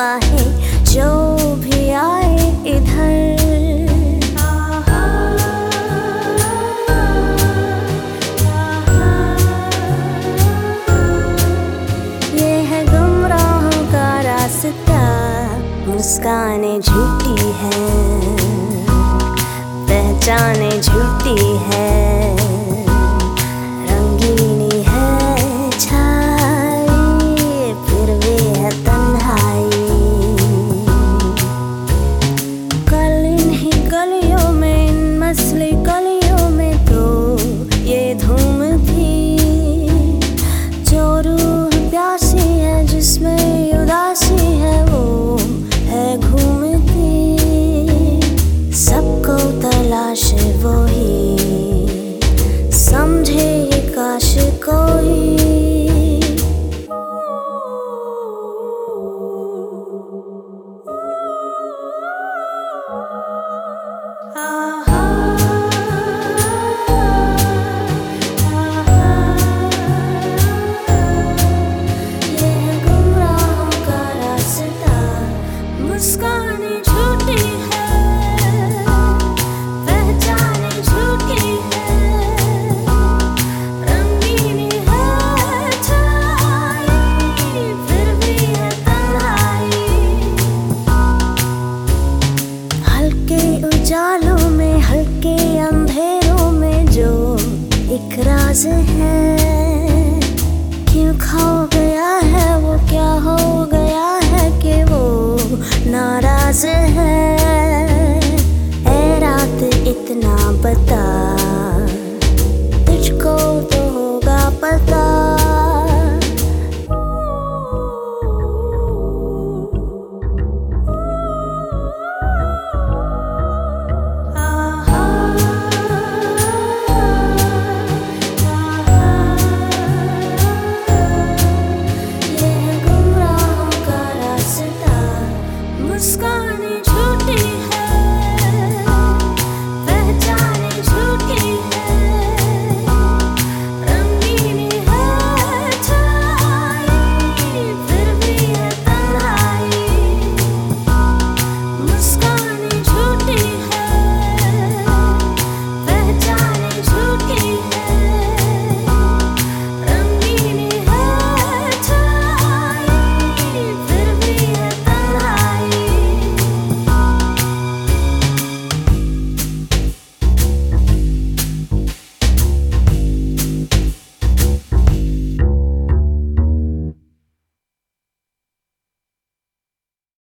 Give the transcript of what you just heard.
बेवफा जो भी आए इधर। है मुस्काने झूठी है पहचाने झूठी है। 了，是否已 के उजालों में, हल्के अंधेरों में जो एक राज है। क्यों खो गया है वो, क्या हो गया है कि वो नाराज़ है? ए रात इतना बता